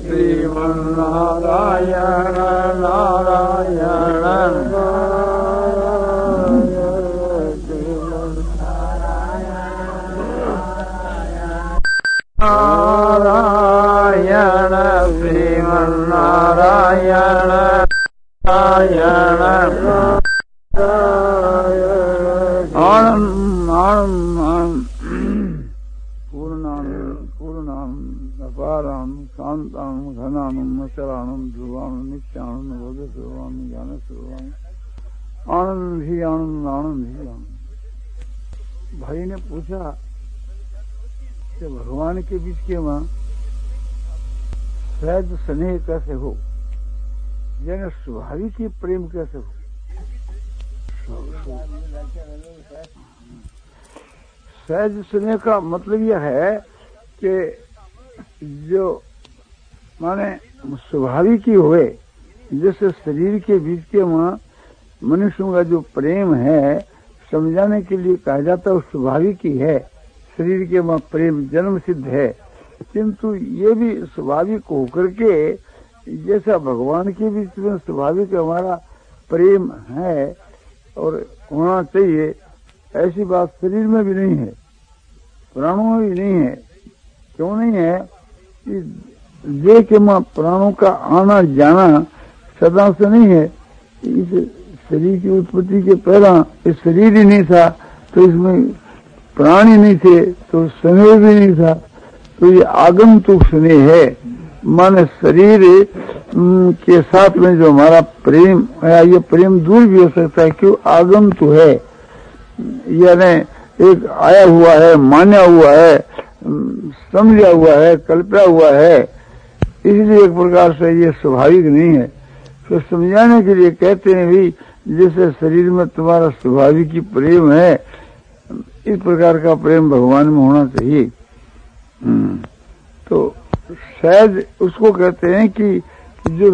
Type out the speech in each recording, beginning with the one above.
श्रीमन्नारायण मचरानंद ध्रुवानंद, नित्यानंद बोध सर्वानंद ज्ञान सर्वानंद आनंद ही आनंद आनंद ही आनंद। भाई ने पूछा कि भगवान के बीच के वहाँ सहज स्नेह कैसे हो? यानी स्वाभाविक ही प्रेम कैसे हो? सहज स्नेह का मतलब यह है कि जो माने स्वाभाविक ही हुए। जैसे शरीर के बीच के वहाँ मनुष्यों का जो प्रेम है, समझाने के लिए कहा जाता है स्वाभाविक ही है। शरीर के वहाँ प्रेम जन्म सिद्ध है। किंतु ये भी स्वाभाविक होकर के, जैसा भगवान के बीच में स्वाभाविक हमारा प्रेम है और होना चाहिए, ऐसी बात शरीर में भी नहीं है। प्राणों में भी नहीं है। क्यों नहीं है? देह के माँ प्राणों का आना जाना सदा से नहीं है। इस शरीर की उत्पत्ति के पहला इस शरीर ही नहीं था तो इसमें प्राण ही नहीं थे तो स्नेह भी नहीं था। तो ये आगंतुक स्नेह है। माने शरीर के साथ में जो हमारा प्रेम है ये प्रेम दूर भी हो सकता है, क्यों आगंतु है? यानी एक आया हुआ है, मान्या हुआ है समझा हुआ है, कल्पना हुआ है। इसलिए एक प्रकार से ये स्वाभाविक नहीं है। तो समझाने के लिए कहते हैं भी, जैसे शरीर में तुम्हारा स्वाभाविक ही प्रेम है, इस प्रकार का प्रेम भगवान में होना चाहिए। तो शायद उसको कहते हैं कि जो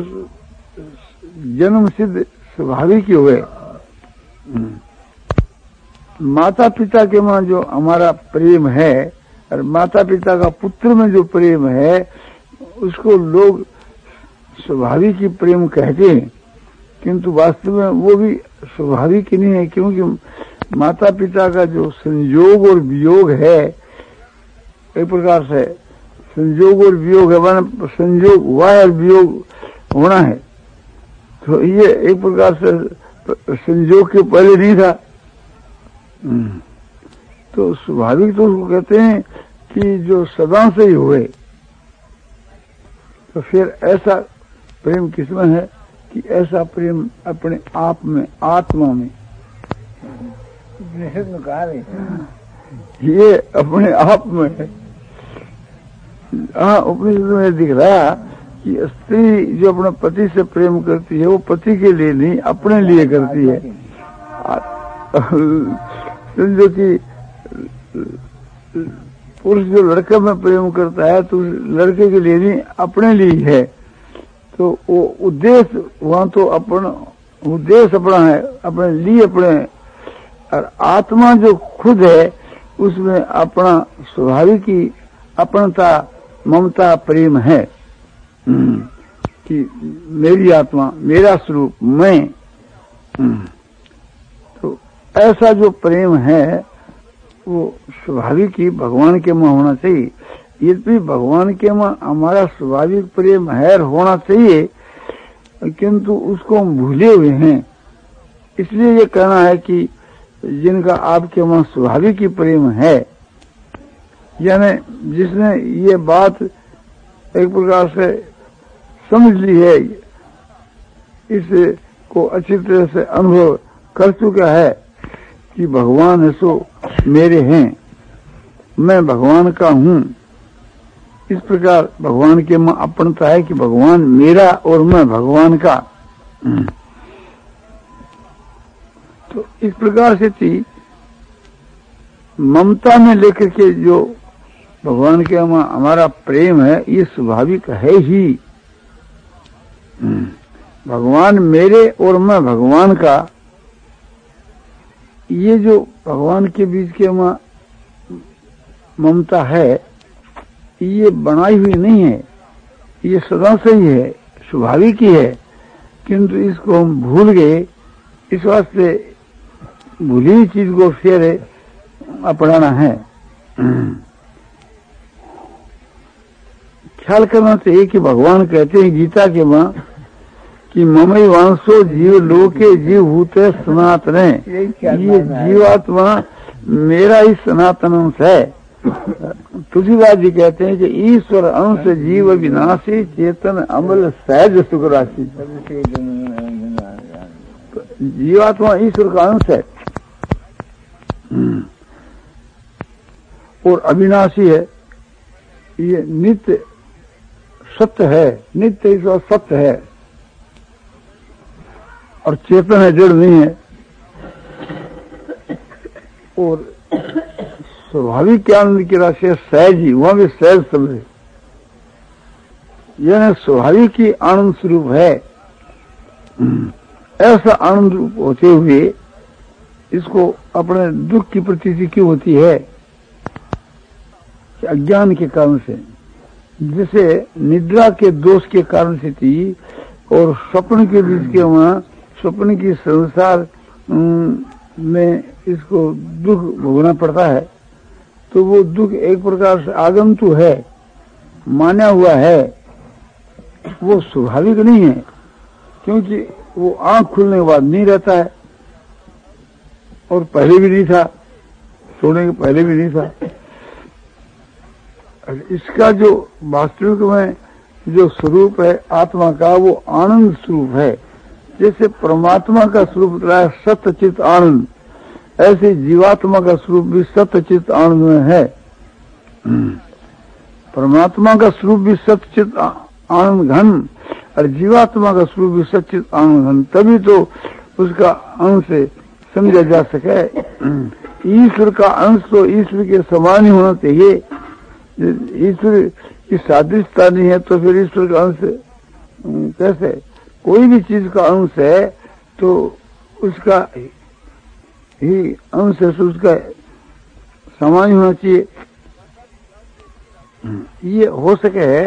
जन्म सिद्ध स्वाभाविक हुए। माता पिता के वहाँ जो हमारा प्रेम है, और माता पिता का पुत्र में जो प्रेम है उसको लोग स्वाभाविक ही प्रेम कहते हैं, किंतु वास्तव में वो भी स्वाभाविक ही नहीं है, क्योंकि माता पिता का जो संयोग और वियोग है, एक प्रकार से संयोग और वियोग है, मान संयोग हुआ है और वियोग होना है। तो ये एक प्रकार से संयोग के पहले नहीं था। तो स्वाभाविक तो उसको कहते हैं कि जो सदा से ही हुए तो फिर ऐसा प्रेम किसमें है कि ऐसा प्रेम अपने आप में, आत्मा में। ये अपने आप में है। उपनिषद में दिख रहा कि स्त्री जो अपने पति से प्रेम करती है, वो पति के लिए नहीं, अपने लिए करती है। समझो कि पुरुष जो लड़के में प्रेम करता है तो लड़के के लिए नहीं अपने लिए है तो वो उद्देश्य, वहाँ तो अपना, उद्देश्य अपना है, अपने लिए अपने और आत्मा जो खुद है, उसमें अपना स्वाभाविक ही अपनता, ममता, प्रेम है। कि मेरी आत्मा, मेरा स्वरूप, मैं। तो ऐसा जो प्रेम है वो स्वाभाविक ही भगवान के में होना चाहिए। यद्यपि भगवान के में हमारा स्वाभाविक प्रेम है होना चाहिए, किंतु उसको हम भूले हुए हैं। इसलिए ये कहना है कि जिनका आपके वहाँ स्वाभाविक ही प्रेम है, यानी जिसने ये बात एक प्रकार से समझ ली है इस को अच्छी तरह से अनुभव कर चुका है कि भगवान है सो मेरे हैं। मैं भगवान का हूँ। इस प्रकार भगवान के में अपनता है कि भगवान मेरा और मैं भगवान का। तो इस प्रकार से थी। ममता में लेकर के जो भगवान के माँ हमारा प्रेम है, ये स्वाभाविक है ही। भगवान मेरे और मैं भगवान का ये जो भगवान के बीच के ममता है, ये बनाई हुई नहीं है। ये सदा से ही है, स्वाभाविक ही है। किंतु इसको हम भूल गए। इस वास्ते भूली हुई चीज़ को फिर अपनाना है। ख्याल करना चाहिए कि भगवान कहते हैं, गीता के माँ कि ममई वांसो जीव लोके जीव होते सनातन। ये जीवात्मा मेरा ही सनातन अंश है। तुलसीदास जी कहते हैं कि ईश्वर अंश जीव विनाशी चेतन अमल सहज सुख राशि जीवात्मा ईश्वर का अंश है। और अविनाशी है। ये नित्य सत्य है। नित्य ईश्वर सत्य है। और चेतन है, जड़ नहीं है। और स्वाभाविक आनंद की राशि है, सहज ही, वहाँ भी सहज है। यह स्वाभाविक ही आनंद स्वरूप है। ऐसा आनंद रूप होते हुए इसको अपने दुख की प्रतीति क्यों होती है? अज्ञान के कारण से। जिसे निद्रा के दोष के कारण से थी और स्वप्न के बीच के वहाँ स्वप्न की संसार में इसको दुख भोगना पड़ता है तो वो दुख एक प्रकार से आगंतु है माना हुआ है, वो स्वाभाविक नहीं है, क्योंकि वो आँख खुलने के बाद नहीं रहता है, और पहले भी नहीं था, सोने के पहले भी नहीं था। इसका जो वास्तविक में जो स्वरूप है, आत्मा का वो आनंद स्वरूप है। जैसे परमात्मा का स्वरूप है सत्य चित आनंद। ऐसे जीवात्मा का स्वरूप भी सत्य चित आनंद में है। परमात्मा का स्वरूप भी सत्यचित आनंद घन और जीवात्मा का स्वरूप भी सचित आनंद घन, तभी तो उसका अंश समझा जा सके। ईश्वर का अंश तो ईश्वर के समान ही होना चाहिए। ईश्वर की सादृशता नहीं है तो फिर ईश्वर का अंश कैसे? कोई भी चीज़ का अंश है तो उसका ही अंश है तो उसका समान होना चाहिए। ये हो सके है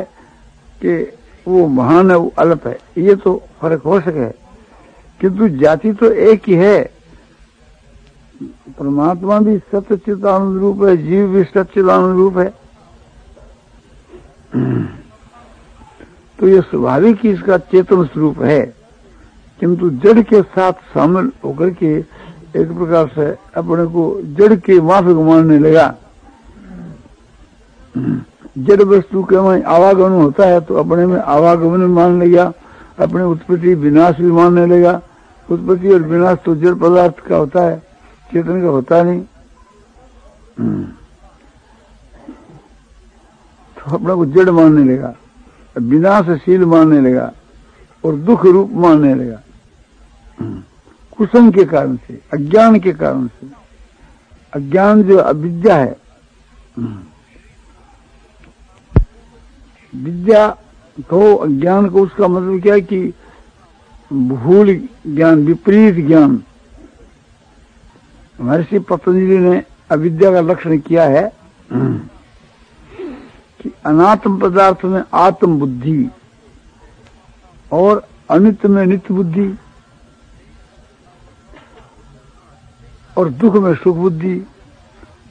कि वो महान है, वो अल्प है। ये तो फ़र्क हो सके है। किंतु जाति तो एक ही है। परमात्मा भी सत्यचित आनंद रूप है, जीव भी सचित आनंद रूप है। तो ये स्वाभाविक ही इसका चेतन स्वरूप है। किंतु जड़ के साथ शामिल होकर के एक प्रकार से अपने को जड़ के माफिक मानने लगा। जड़ वस्तु के में आवागमन होता है तो अपने में आवागमन मान लिया अपने उत्पत्ति विनाश भी मानने लगा। उत्पत्ति और विनाश तो जड़ पदार्थ का होता है, चेतन का होता नहीं। तो अपने को जड़ मानने लगा। विनाशशील मानने लगा और दुख रूप मानने लगा। कुसंग के कारण से, अज्ञान के कारण से। अज्ञान जो अविद्या है, विद्या तो अज्ञान को उसका मतलब क्या है कि भूल ज्ञान, विपरीत ज्ञान। महर्षि पतंजलि ने अविद्या का लक्षण किया है। कि अनात्म पदार्थ में आत्म बुद्धि और अनित में नित्य बुद्धि और दुख में सुख बुद्धि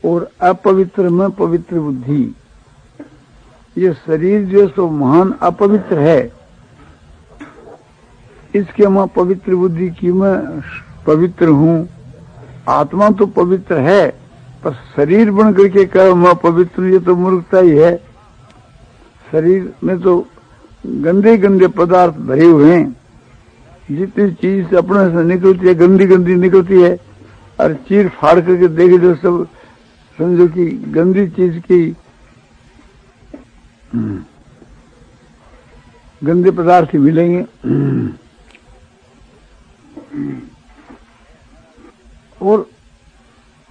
और अपवित्र में पवित्र बुद्धि। ये शरीर जो सो महान अपवित्र है। इसके मैं पवित्र बुद्धि की मैं पवित्र हूँ। आत्मा तो पवित्र है, पर शरीर बन करके कह मैं पवित्र ये तो मूर्खता ही है। शरीर में तो गंदे गंदे पदार्थ भरे हुए हैं। जितनी चीज़ अपने से निकलती है गंदी गंदी निकलती है और चीर फाड़ करके देखे जो सब समझो कि गंदी चीज़ की हम्म, गंदे पदार्थ ही मिलेंगे। और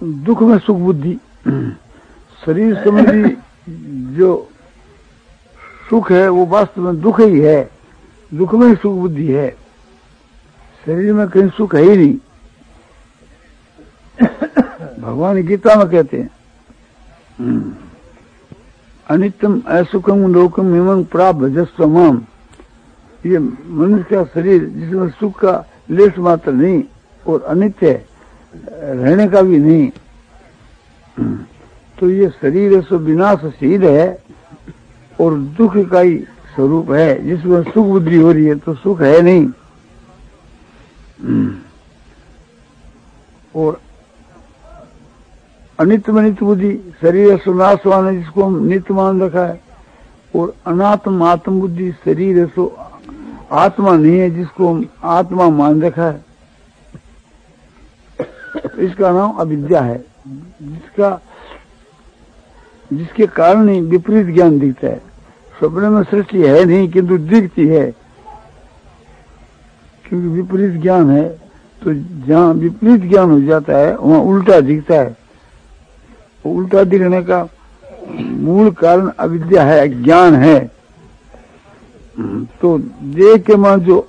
दुख में सुख बुद्धि शरीर संबंधी जो सुख है, वो वास्तव में दुख ही है। दुख में ही सुख बुद्धि है। शरीर में कहीं सुख है ही नहीं। भगवान गीता में कहते हैं अनितम असुखम लोकम इमंग प्राप्त भजस्वम ये मनुष्य का शरीर जिसमें सुख का लेस मात्र नहीं और अनित्य रहने का भी नहीं। तो ये शरीर सो विनाशशील है। और दुख का ही स्वरूप है। जिसमें सुख बुद्धि हो रही है तो सुख है नहीं। और अनित्य अनित्य बुद्धि, शरीर सुनाशवान है, जिसको हम नित्य मान रखा है। और अनात्म आत्म बुद्धि, शरीर सो आत्मा नहीं है, जिसको हम आत्मा मान रखा है। इसका नाम अविद्या है। जिसका, जिसके कारण ही विपरीत ज्ञान दिखता है। स्वप्न में सृष्टि है नहीं, किंतु दिखती है। क्योंकि विपरीत ज्ञान है तो जहाँ विपरीत ज्ञान हो जाता है, वहाँ उल्टा दिखता है। उल्टा दिखने का मूल कारण अविद्या है, ज्ञान है। तो देह के मान जो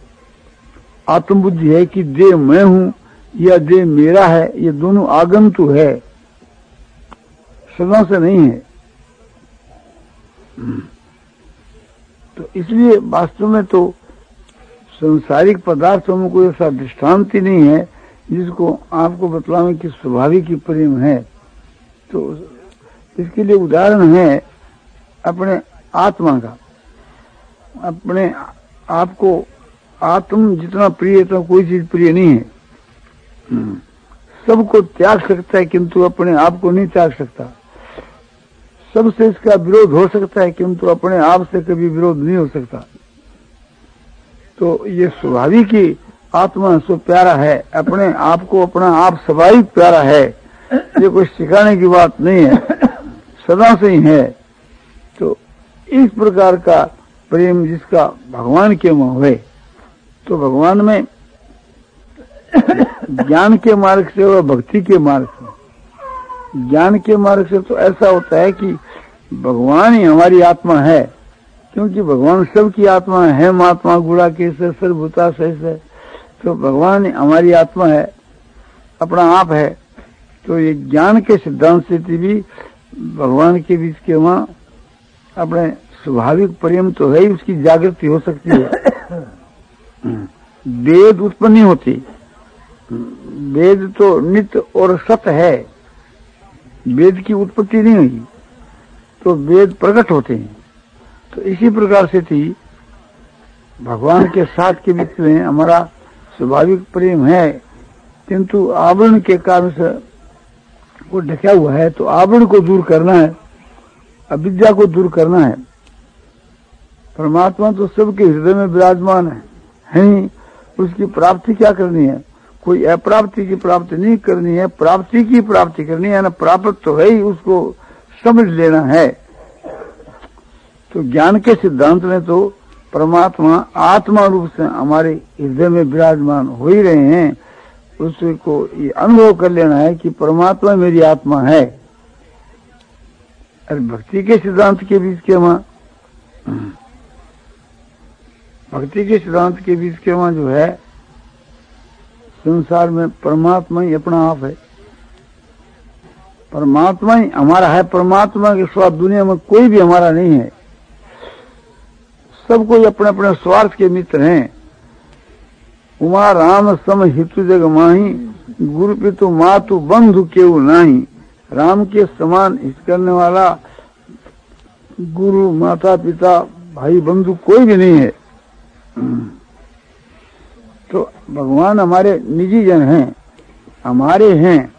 आत्मबुद्धि है कि देह मैं हूँ, या देह मेरा है, ये दोनों आगंतु है। सदा से नहीं है। तो इसलिए वास्तव में तो संसारिक पदार्थों में कोई ऐसा दृष्टांत ही नहीं है, जिसको आपको बतलावे कि स्वाभाविक ही प्रेम है। तो इसके लिए उदाहरण है अपने आत्मा का। अपने आप को आत्म जितना प्रिय है तो कोई चीज़ प्रिय नहीं है। हम्म। सबको त्याग सकता है, किंतु अपने आप को नहीं त्याग सकता। सबसे इसका विरोध हो सकता है, किंतु अपने आप से कभी विरोध नहीं हो सकता। तो ये स्वाभाविक ही आत्मा सो प्यारा है, अपने आप को अपना आप स्वाभाविक प्यारा है। ये कोई सिखाने की बात नहीं है, सदा से ही है। तो इस प्रकार का प्रेम जिसका भगवान के में हुए तो भगवान में ज्ञान के मार्ग से और भक्ति के मार्ग ज्ञान के मार्ग से तो ऐसा होता है कि भगवान ही हमारी आत्मा है, क्योंकि भगवान सबकी आत्मा है महात्मा गुड़ा के सर्वभूता सही तो भगवान हमारी आत्मा है, अपना आप है। तो ये ज्ञान के सिद्धांत से भी भगवान के बीच के वहाँ अपने स्वाभाविक प्रेम तो है ही, उसकी जागृति हो सकती है। वेद उत्पन्न होती। वेद तो नित्य और सत है। वेद की उत्पत्ति नहीं हुई तो वेद प्रकट होते हैं। तो इसी प्रकार से थी, भगवान के साथ के बीच में हमारा स्वाभाविक प्रेम है, किंतु आवरण के कारण से वो ढका हुआ है तो आवरण को दूर करना है, अविद्या को दूर करना है। परमात्मा तो सबके हृदय में विराजमान है है उसकी प्राप्ति क्या करनी है? कोई अप्राप्ति की प्राप्ति नहीं करनी है, प्राप्ति की प्राप्ति करनी है ना प्राप्त तो है ही, उसको समझ लेना है। तो ज्ञान के सिद्धांत में तो परमात्मा आत्मा रूप से हमारे हृदय में विराजमान हो ही रहे हैं उसको ये अनुभव कर लेना है कि परमात्मा मेरी आत्मा है। अरे भक्ति के सिद्धांत के बीच के वहाँ, भक्ति के सिद्धांत के बीच के वहाँ जो है संसार में परमात्मा ही अपना आप है। परमात्मा ही हमारा है। परमात्मा के स्वार्थ दुनिया में कोई भी हमारा नहीं है। सब कोई अपने अपने स्वार्थ के मित्र हैं। उमा राम सम हितु जग माही, गुरु पितु मातु बंधु केव नाही। राम के समान हित करने वाला गुरु, माता पिता, भाई बंधु कोई भी नहीं है। तो भगवान हमारे निजी जन हैं, हमारे हैं,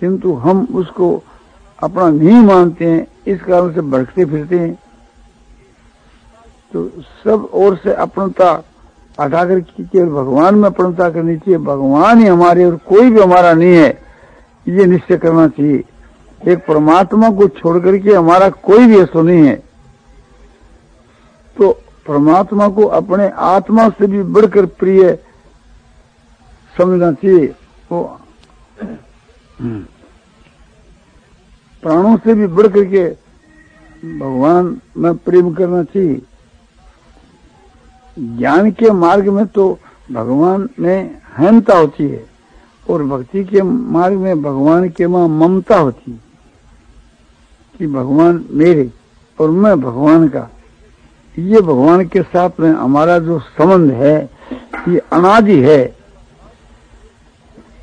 किंतु हम उसको अपना नहीं मानते हैं, इस कारण से भड़कते फिरते हैं। तो सब ओर से अपनता हटाकर केवल भगवान में अपनता करनी चाहिए। भगवान ही हमारे और कोई भी हमारा नहीं है, ये निश्चय करना चाहिए। एक परमात्मा को छोड़ करके हमारा कोई भी ऐसा नहीं है। तो परमात्मा को अपने आत्मा से भी बढ़कर प्रिय समझना चाहिए। वो प्राणों से भी बढ़ करके भगवान में प्रेम करना चाहिए। ज्ञान के मार्ग में तो भगवान में हनता होती है और भक्ति के मार्ग में भगवान के माँ ममता होती है कि भगवान मेरे और मैं भगवान का। ये भगवान के साथ में हमारा जो संबंध है, ये अनादि है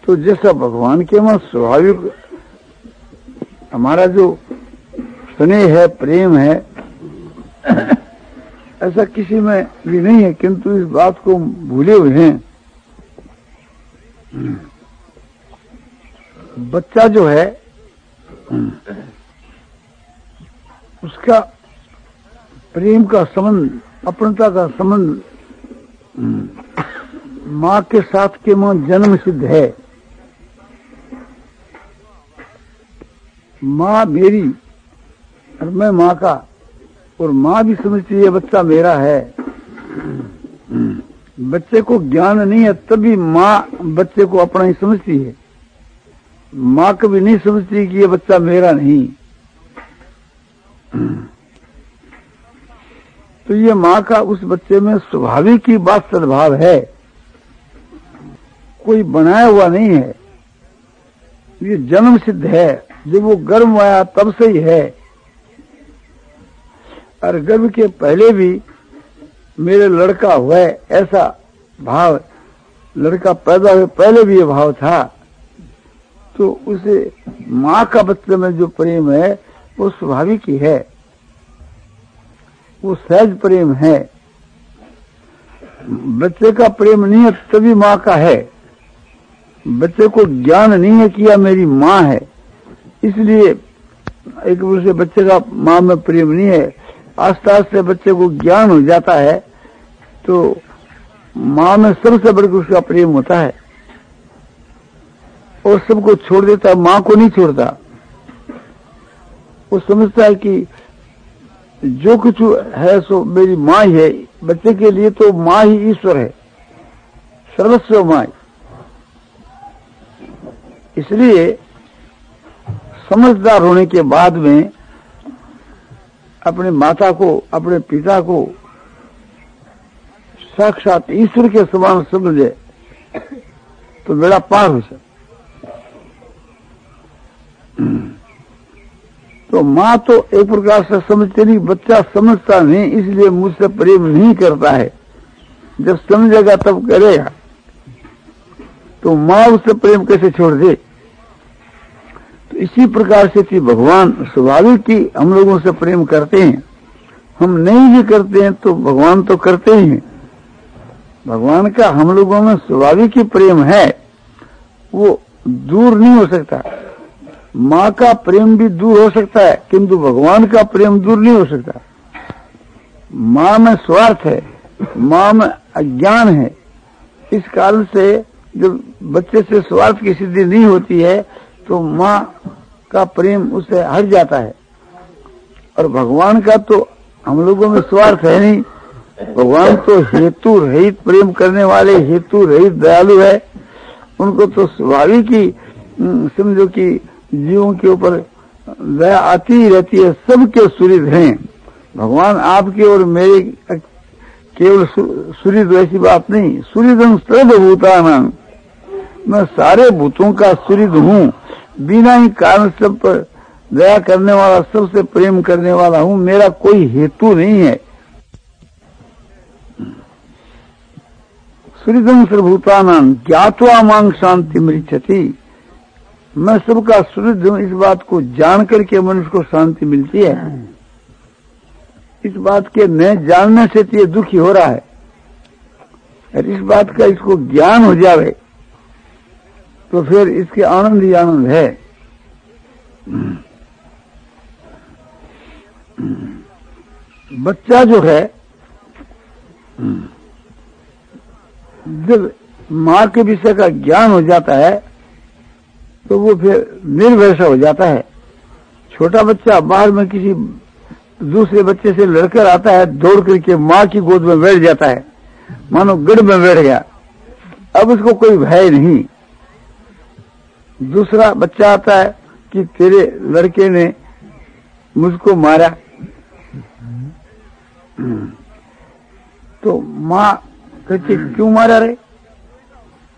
तो जैसा भगवान के में स्वाभाविक हमारा जो स्नेह है, प्रेम है, ऐसा किसी में भी नहीं है, किंतु इस बात को भूले हुए हैं। बच्चा जो है, उसका प्रेम का संबंध, अपनता का संबंध, माँ के साथ के माँ जन्म सिद्ध है। माँ मेरी और मैं माँ का, और माँ भी समझती है बच्चा मेरा है। बच्चे को ज्ञान नहीं है, तभी माँ बच्चे को अपना ही समझती है। माँ कभी नहीं समझती कि ये बच्चा मेरा नहीं। तो ये माँ का उस बच्चे में स्वाभाविक ही बात सद्भाव है। कोई बनाया हुआ नहीं है। ये जन्म सिद्ध है। जब वो गर्भ आया, तब से ही है। और गर्भ के पहले भी मेरे लड़का हुआ ऐसा भाव, लड़का पैदा हुए पहले भी ये भाव था। तो उसे माँ का बच्चे में जो प्रेम है, वो स्वाभाविक ही है। वो सहज प्रेम है। बच्चे का प्रेम नहीं है तभी माँ का है। बच्चे को ज्ञान नहीं है कि यह मेरी माँ है। इसलिए एक से बच्चे का माँ में प्रेम नहीं है। आस्ते आस्ते बच्चे को ज्ञान हो जाता है तो माँ में सबसे बढ़कर उसका प्रेम होता है। और सबको छोड़ देता है, माँ को नहीं छोड़ता। वो समझता है कि जो कुछ है सो मेरी माँ ही है। बच्चे के लिए तो माँ ही ईश्वर है। सर्वस्व माँ। इसलिए समझदार होने के बाद में अपने माता को, अपने पिता को साक्षात ईश्वर के समान समझे तो बेड़ा पार हो सकता तो माँ तो एक प्रकार से समझते नहीं बच्चा समझता नहीं, इसलिए मुझसे प्रेम नहीं करता है। जब समझेगा तब करेगा। तो माँ उससे प्रेम कैसे छोड़ दे? तो इसी प्रकार से थी भगवान। स्वाभाविक ही हम लोगों से प्रेम करते हैं। हम नहीं भी करते हैं तो भगवान तो करते ही हैं। भगवान का हम लोगों में स्वाभाविक ही प्रेम है। वो दूर नहीं हो सकता। माँ का प्रेम भी दूर हो सकता है, किंतु भगवान का प्रेम दूर नहीं हो सकता। माँ में स्वार्थ है, माँ में अज्ञान है। इस कारण से जब बच्चे से स्वार्थ की सिद्धि नहीं होती है तो माँ का प्रेम उससे हट जाता है। और भगवान का तो हम लोगों में स्वार्थ है नहीं। भगवान तो हेतु रहित प्रेम करने वाले, हेतु रहित दयालु है। उनको तो स्वाभाविक ही समझो कि जीवों के ऊपर दया आती ही रहती है, सबके सूर्य हैं। भगवान आपके और मेरे केवल सूर्य ऐसी बात नहीं सूर्य सर्व भूतान। मैं सारे भूतों का सूर्य हूँ। बिना ही कारण सब पर दया करने वाला, सबसे प्रेम करने वाला हूँ, मेरा कोई हेतु नहीं है। सूर्यदम सर्वभूतान ज्ञातवा मांग शांति मृक्षति मैं सबका शुद्ध हूँ इस बात को जान करके मनुष्य को शांति मिलती है। इस बात के न जानने से तो ये दुखी हो रहा है। और इस बात का इसको ज्ञान हो जावे तो फिर इसके आनंद ही आनंद है। बच्चा जो है, जब माँ के विषय का ज्ञान हो जाता है तो वो फिर निर्भय सा हो जाता है। छोटा बच्चा बाहर में किसी दूसरे बच्चे से लड़कर आता है, दौड़ करके माँ की गोद में बैठ जाता है। मानो गढ़ में बैठ गया। अब उसको कोई भय नहीं। दूसरा बच्चा आता है कि तेरे लड़के ने मुझको मारा। तो माँ कहती, क्यों मारा रे?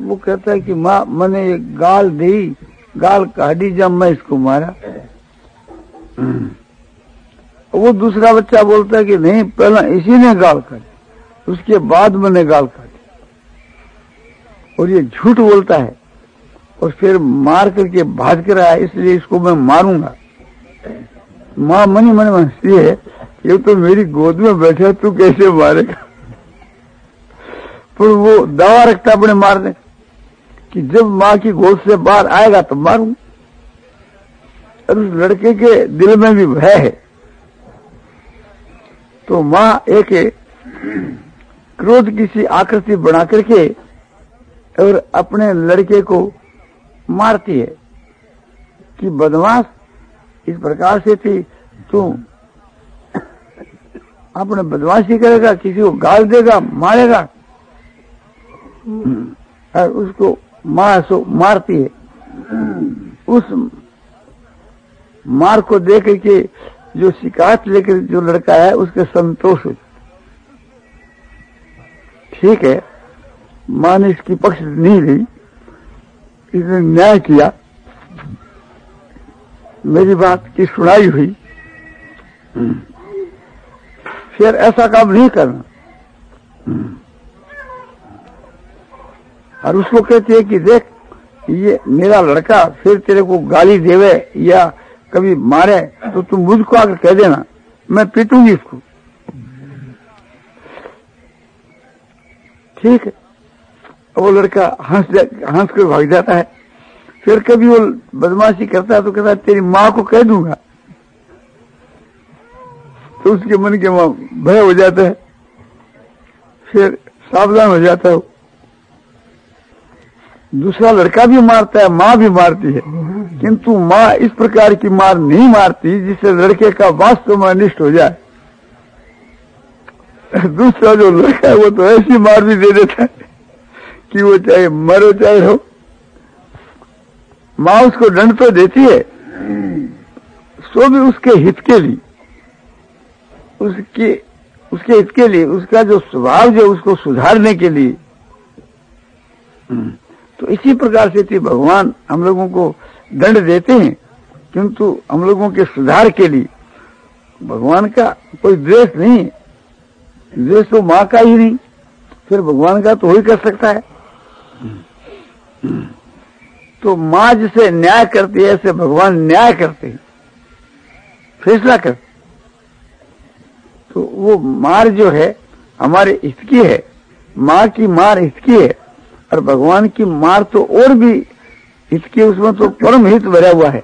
वो कहता है कि, माँ, मैंने एक गाल दी गाल काटी जब मैं इसको मारा वो दूसरा बच्चा बोलता है कि नहीं, पहला इसी ने गाल काटी उसके बाद मैंने गाल काटी और ये झूठ बोलता है, और फिर मार करके भाज कर आया, इसलिए इसको मैं मारूँगा। माँ मनी मन हंसती है, ये तो मेरी गोद में बैठा तू कैसे मारेगा? पर वो दवा रखता अपने मारने। कि जब माँ की गोद से बाहर आएगा तो मारूँगा और उस लड़के के दिल में भी भय है। तो माँ एक क्रोध की सी आकृति बना करके और अपने लड़के को मारती है कि बदमाश इस प्रकार से थी, तू अपने बदमाशी करेगा, किसी को गाल देगा, मारेगा। और उसको मार सो मारती है। उस मार को देख के जो शिकायत लेकर जो लड़का है, उसके संतोष ठीक है माँ ने इसकी पक्ष नहीं ली इसने न्याय किया। मेरी बात की सुनाई हुई। फिर ऐसा काम नहीं करना। और उसको कहती है कि देख, ये मेरा लड़का फिर तेरे को गाली देवे या कभी मारे तो तुम मुझको आकर कह देना, मैं पीटूँगी इसको। ठीक है। वो लड़का हंस हंस कर भाग जाता है। फिर कभी वो बदमाशी करता है तो कहता है, तेरी माँ को कह दूँगा। तो उसके मन के वहाँ भय हो जाता है। फिर सावधान हो जाता है दूसरा लड़का भी मारता है, माँ भी मारती है। किंतु माँ इस प्रकार की मार नहीं मारती जिससे लड़के का वास्तव में अनिष्ट हो जाए। दूसरा जो लड़का है, वो तो ऐसी मार भी दे देता है कि वो चाहे मरो चाहे हो। माँ उसको दंड तो देती है, सो भी उसके हित के लिए। उसके उसके हित के लिए, उसका जो स्वभाव जो उसको सुधारने के लिए। तो इसी प्रकार से थी भगवान हम लोगों को दंड देते हैं, किंतु हम लोगों के सुधार के लिए, भगवान का कोई द्वेष नहीं, द्वेष तो माँ का ही नहीं, फिर भगवान का तो वही कर सकता है। तो माँ जिसे न्याय करती है, ऐसे भगवान न्याय करते हैं, फैसला कर तो वो मार जो है, हमारे इसकी है, माँ की मार इसकी है। और भगवान की मार तो और भी, इसकी उसमें तो परम हित भरा हुआ है।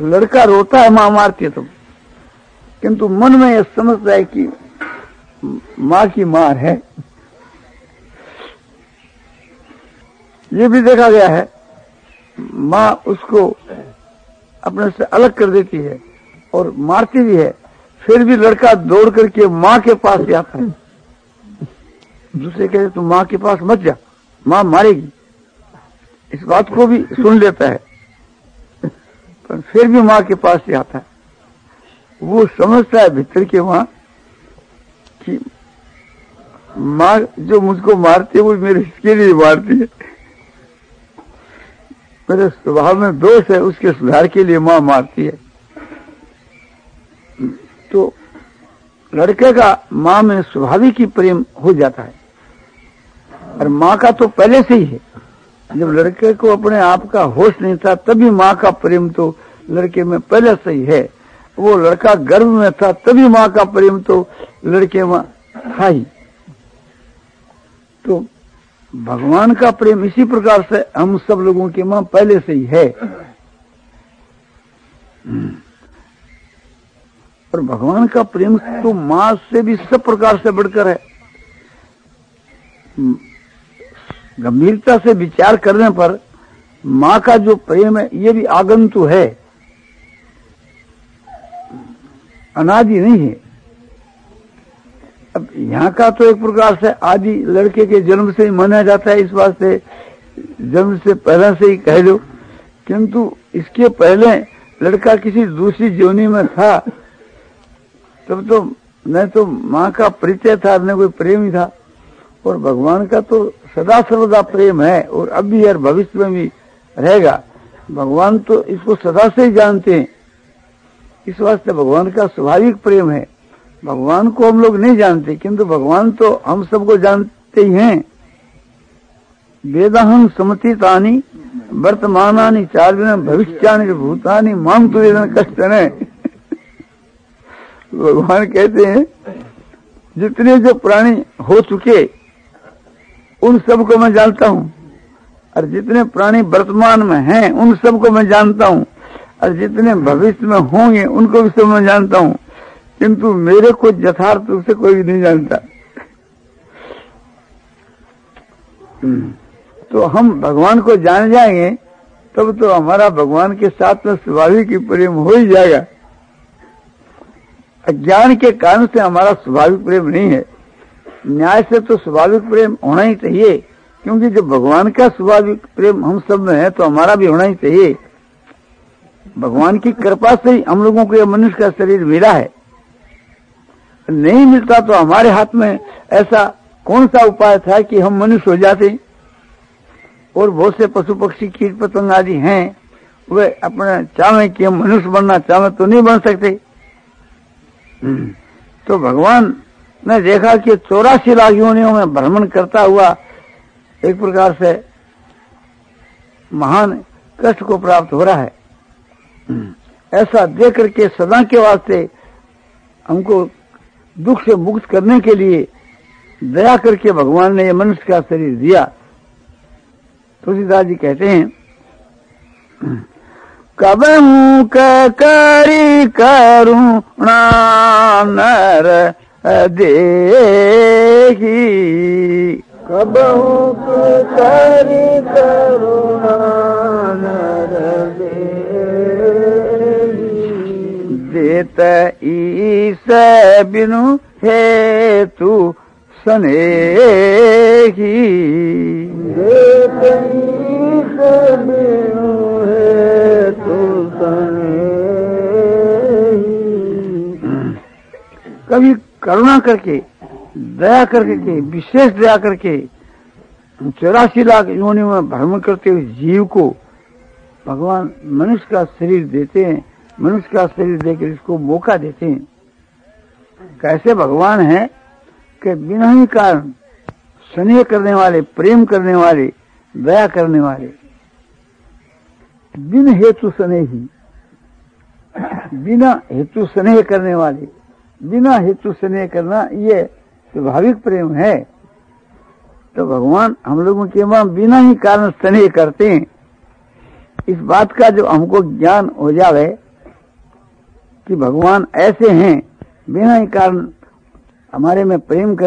लड़का रोता है, माँ मारती है तो। किंतु मन में यह समझता है कि माँ की मार है। ये भी देखा गया है, माँ उसको अपने से अलग कर देती है और मारती भी है, फिर भी लड़का दौड़ करके माँ के पास जाता है। दूसरे कहते तुम माँ के पास मत जा, माँ मारेगी। इस बात को भी सुन लेता है। पर फिर भी माँ के पास आता है। वो समझता है भीतर के वहाँ कि माँ जो मुझको मारती है, वो मेरे इसके लिए मारती है। मेरे स्वभाव में दोष है, उसके सुधार के लिए माँ मारती है। तो लड़के का माँ में स्वाभाविक ही प्रेम हो जाता है। और माँ का तो पहले से ही है। जब लड़के को अपने आप का होश नहीं था, तभी माँ का प्रेम तो लड़के में पहले से ही है। वो लड़का गर्भ में था, तभी माँ का प्रेम तो लड़के में था ही। तो भगवान का प्रेम इसी प्रकार से हम सब लोगों के माँ पहले से ही है। और भगवान का प्रेम तो माँ से भी सब प्रकार से बढ़कर है। गंभीरता से विचार करने पर माँ का जो प्रेम है, ये भी आगंतु है। अनादि नहीं है। अब यहाँ का तो एक प्रकार से आदि लड़के के जन्म से ही माना जाता है, इस वास्ते जन्म से पहले से ही कह दो किंतु इसके पहले लड़का किसी दूसरी जोनी में था, तब तो न तो माँ का परिचय था, न कोई प्रेम ही था। और भगवान का तो सदा सर्वदा प्रेम है और अब भी और भविष्य में भी रहेगा। भगवान तो इसको सदा से ही जानते हैं। इस वास्ते भगवान का स्वाभाविक प्रेम है। भगवान को हम लोग नहीं जानते, किंतु भगवान तो हम सबको जानते ही हैं। वेदाहं समतीतानि वर्तमानानि चार्विन भविष्यानि भूतानि माम तो वेदन कष्ट है। भगवान कहते हैं, जितने जो प्राणी हो चुके उन सबको मैं जानता हूँ। और जितने प्राणी वर्तमान में हैं, उन सबको मैं जानता हूँ। और जितने भविष्य में होंगे, उनको भी सब मैं जानता हूँ। किंतु मेरे को यथार्थ रूप से कोई भी नहीं जानता। तो हम भगवान को जान जाएँगे, तब तो हमारा भगवान के साथ में स्वाभाविक ही प्रेम हो ही जाएगा। अज्ञान के कारण से हमारा स्वाभाविक प्रेम नहीं है। न्याय से तो स्वाभाविक प्रेम होना ही चाहिए, क्योंकि जब भगवान का स्वाभाविक प्रेम हम सब में है तो हमारा भी होना ही चाहिए। भगवान की कृपा से ही हम लोगों को यह मनुष्य का शरीर मिला है। नहीं मिलता तो हमारे हाथ में ऐसा कौन सा उपाय था कि हम मनुष्य हो जाते? और बहुत से पशु पक्षी, कीट पतंग आदि हैं, वे अपने चाहे कि हम मनुष्य बनना चाहे तो नहीं बन सकते। तो भगवान ने देखा कि चौरासी लाख योनियों में भ्रमण करता हुआ एक प्रकार से महान कष्ट को प्राप्त हो रहा है। ऐसा देख करके सदा के वास्ते हमको दुख से मुक्त करने के लिए दया करके भगवान ने यह मनुष्य का शरीर दिया। तुलसीदास जी कहते हैं कब करी करुणा नर अदे कब तूं तारी तर दे दे त ई हे सने देतू हूं सने कवि करुणा करके, दया करके, के विशेष दया करके, चौरासी लाख योनि में भ्रमण करते हुए जीव को भगवान मनुष्य का शरीर देते हैं, मनुष्य का शरीर देकर इसको मौका देते हैं। कैसे भगवान है कि बिना ही कारण स्नेह करने वाले, प्रेम करने वाले, दया करने वाले, बिन हेतु स्नेही बिना हेतु स्नेह करने वाले बिना हेतु स्नेह करना, ये स्वाभाविक प्रेम है। तो भगवान हम लोगों के माँ बिना ही कारण स्नेह करते हैं। इस बात का जो हमको ज्ञान हो जावे कि भगवान ऐसे हैं, बिना ही कारण हमारे में प्रेम कर